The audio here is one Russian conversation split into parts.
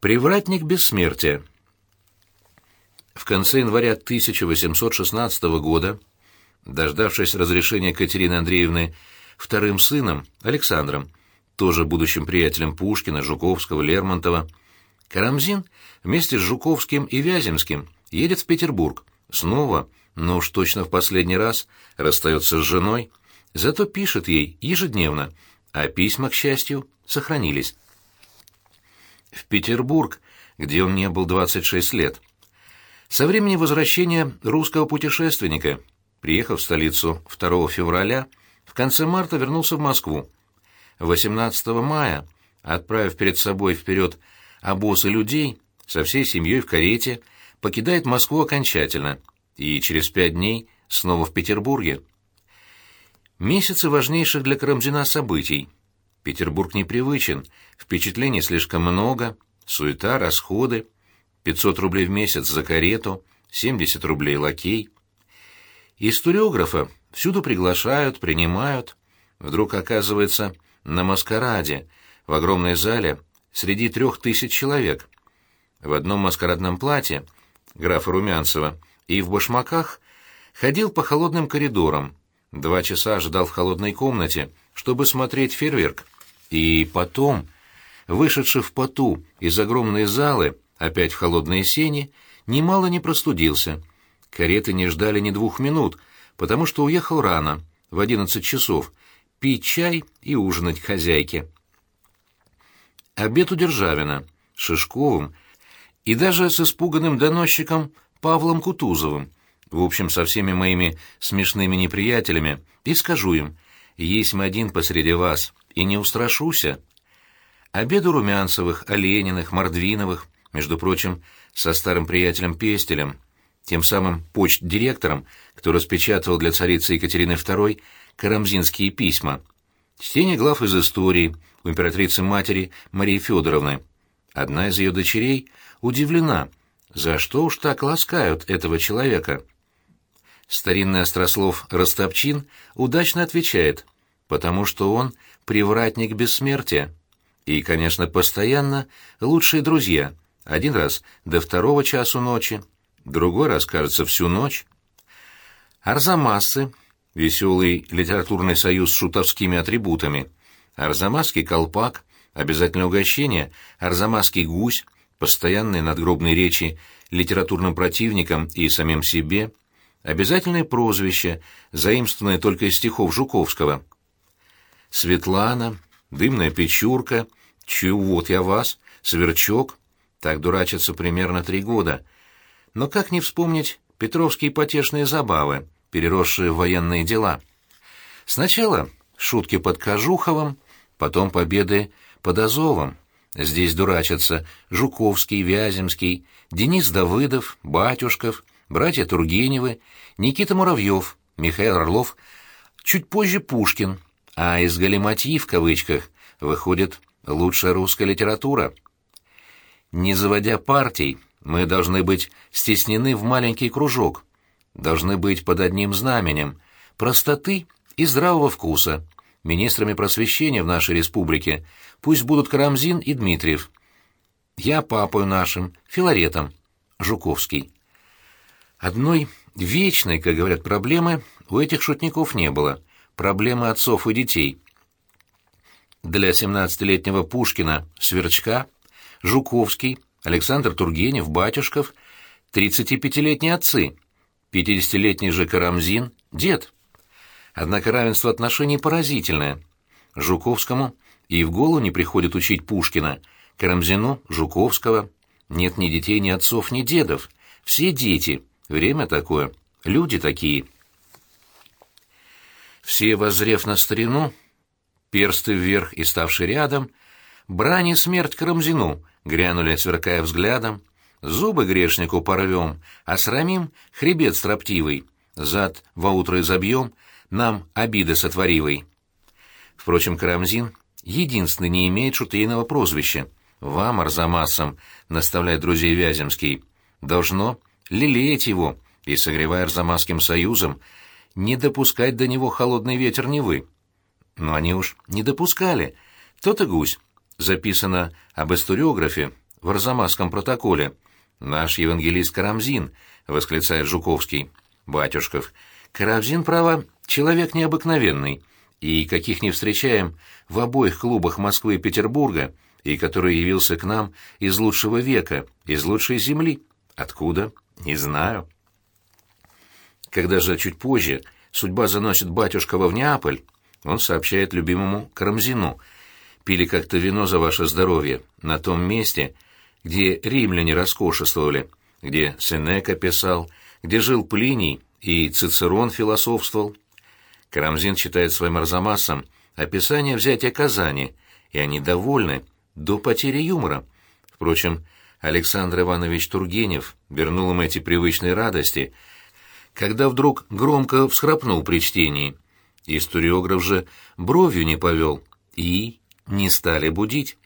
Привратник бессмертия. В конце января 1816 года, дождавшись разрешения Катерины Андреевны вторым сыном, Александром, тоже будущим приятелем Пушкина, Жуковского, Лермонтова, Карамзин вместе с Жуковским и Вяземским едет в Петербург, снова, но уж точно в последний раз, расстается с женой, зато пишет ей ежедневно, а письма, к счастью, сохранились. В Петербург, где он не был 26 лет. Со времени возвращения русского путешественника, приехав в столицу 2 февраля, в конце марта вернулся в Москву. 18 мая, отправив перед собой вперед обоз и людей, со всей семьей в карете, покидает Москву окончательно и через пять дней снова в Петербурге. Месяцы важнейших для Карамзина событий. Петербург непривычен, впечатлений слишком много, суета, расходы, 500 рублей в месяц за карету, 70 рублей лакей. Историографа всюду приглашают, принимают. Вдруг оказывается на маскараде, в огромной зале, среди трех тысяч человек. В одном маскарадном платье, графа Румянцева, и в башмаках ходил по холодным коридорам, два часа ждал в холодной комнате, чтобы смотреть фейерверк. И потом, вышедший в поту из огромной залы, опять в холодные сени, немало не простудился. Кареты не ждали ни двух минут, потому что уехал рано, в одиннадцать часов, пить чай и ужинать к хозяйке. Обед у Державина, Шишковым и даже с испуганным доносчиком Павлом Кутузовым, в общем, со всеми моими смешными неприятелями, и скажу им, есть мы один посреди вас, и не устрашуся. Обеду Румянцевых, Олениных, Мордвиновых, между прочим, со старым приятелем Пестелем, тем самым почт-директором, кто распечатывал для царицы Екатерины II карамзинские письма. Чтение глав из истории у императрицы-матери Марии Федоровны. Одна из ее дочерей удивлена, за что уж так ласкают этого человека. Старинный острослов Ростопчин удачно отвечает, потому что он привратник бессмертия. И, конечно, постоянно лучшие друзья. Один раз до второго часу ночи, другой раз, кажется, всю ночь. Арзамасцы веселый литературный союз с шутовскими атрибутами, арзамасский колпак, обязательное угощение, арзамасский гусь, постоянные надгробные речи литературным противникам и самим себе, обязательное прозвище, заимствованное только из стихов Жуковского. Светлана, дымная печурка, чью вот я вас, сверчок, так дурачатся примерно три года. Но как не вспомнить петровские потешные забавы — переросшие в военные дела. Сначала шутки под Кожуховым, потом победы под Азовом. Здесь дурачатся Жуковский, Вяземский, Денис Давыдов, Батюшков, братья Тургеневы, Никита Муравьев, Михаил Орлов, чуть позже Пушкин, а из «галиматьи» в кавычках выходит лучшая русская литература. Не заводя партий, мы должны быть стеснены в маленький кружок, должны быть под одним знаменем простоты и здравого вкуса. Министрами просвещения в нашей республике пусть будут Карамзин и Дмитриев. Я папою нашим, Филаретом, Жуковский. Одной вечной, как говорят, проблемы у этих шутников не было. Проблемы отцов и детей. Для 17-летнего Пушкина, Сверчка, Жуковский, Александр Тургенев, Батюшков, 35-летние отцы – Пятидесятилетний же Карамзин — дед. Однако равенство отношений поразительное. Жуковскому и в голову не приходит учить Пушкина, Карамзину — Жуковского. Нет ни детей, ни отцов, ни дедов. Все дети. Время такое. Люди такие. Все, воззрев на старину, персты вверх и ставший рядом, брани смерть Карамзину, грянули, сверкая взглядом, Зубы грешнику порвем, а срамим хребет строптивый, зад воутро изобьем, нам обиды сотворивой. Впрочем, Карамзин единственный не имеет шутейного прозвища. Вам, Арзамасам, наставляет друзей Вяземский, должно лелеять его и, согревая Арзамасским союзом, не допускать до него холодный ветер Невы. Но они уж не допускали. Тот и гусь. Записано об историографе в Арзамасском протоколе. «Наш евангелист Карамзин», — восклицает Жуковский. Батюшков. «Карамзин, право, человек необыкновенный, и каких не встречаем в обоих клубах Москвы и Петербурга, и который явился к нам из лучшего века, из лучшей земли. Откуда? Не знаю». Когда же чуть позже судьба заносит батюшкова в Неаполь, он сообщает любимому Карамзину. «Пили как-то вино за ваше здоровье на том месте, где римляне роскошествовали, где Сенека писал, где жил Плиний и Цицерон философствовал». Карамзин читает своим арзамасам описание взятия Казани, и они довольны до потери юмора. Впрочем, Александр Иванович Тургенев вернул им эти привычные радости — когда вдруг громко всхрапнул при чтении. Историограф же бровью не повел и не стали будить.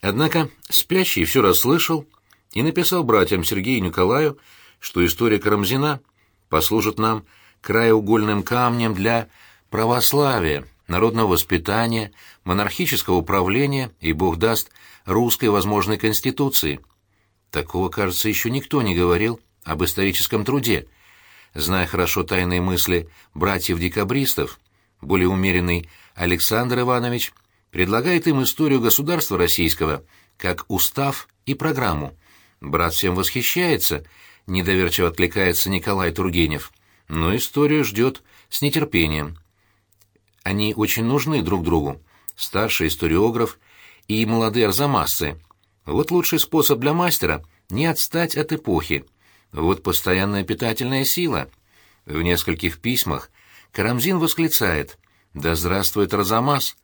Однако спящий все расслышал и написал братьям Сергею и Николаю, что история Карамзина послужит нам краеугольным камнем для православия, народного воспитания, монархического управления и, Бог даст, русской возможной конституции. Такого, кажется, еще никто не говорил об историческом труде. Зная хорошо тайные мысли братьев-декабристов, более умеренный Александр Иванович предлагает им историю государства российского как устав и программу. Брат всем восхищается, недоверчиво откликается Николай Тургенев, но историю ждет с нетерпением. Они очень нужны друг другу, старший историограф и молодые арзамасцы. Вот лучший способ для мастера — не отстать от эпохи, вот постоянная питательная сила. В нескольких письмах Карамзин восклицает «Да здравствует Разамас!»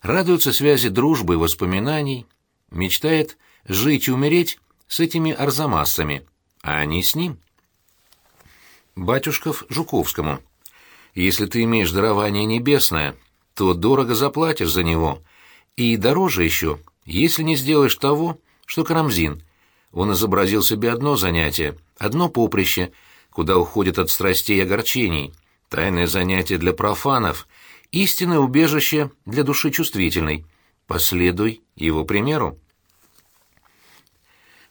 Радуется связи дружбы и воспоминаний, мечтает жить и умереть с этими арзамасами, а они с ним. Батюшков Жуковскому. «Если ты имеешь дарование небесное, то дорого заплатишь за него, и дороже еще, если не сделаешь того, что Карамзин. Он изобразил себе одно занятие, Одно поприще, куда уходит от страстей и огорчений, тайное занятие для профанов, истинное убежище для души чувствительной. Последуй его примеру.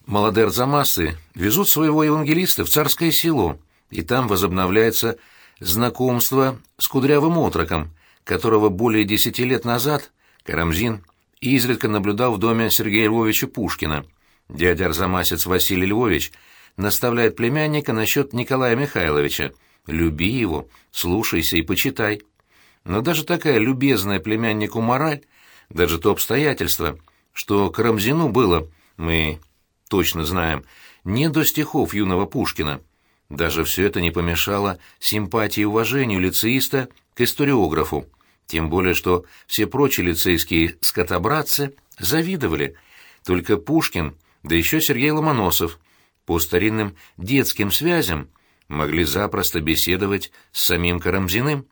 Молодые арзамасы везут своего евангелиста в царское село, и там возобновляется знакомство с кудрявым отроком, которого более десяти лет назад Карамзин изредка наблюдал в доме Сергея Львовича Пушкина. Дядя Арзамасец Василий Львович – наставляет племянника насчет Николая Михайловича. «Люби его, слушайся и почитай». Но даже такая любезная племяннику мораль, даже то обстоятельство, что Карамзину было, мы точно знаем, не до стихов юного Пушкина. Даже все это не помешало симпатии и уважению лицеиста к историографу, тем более что все прочие лицейские скотобратцы завидовали. Только Пушкин, да еще Сергей Ломоносов, по старинным детским связям могли запросто беседовать с самим Карамзиным.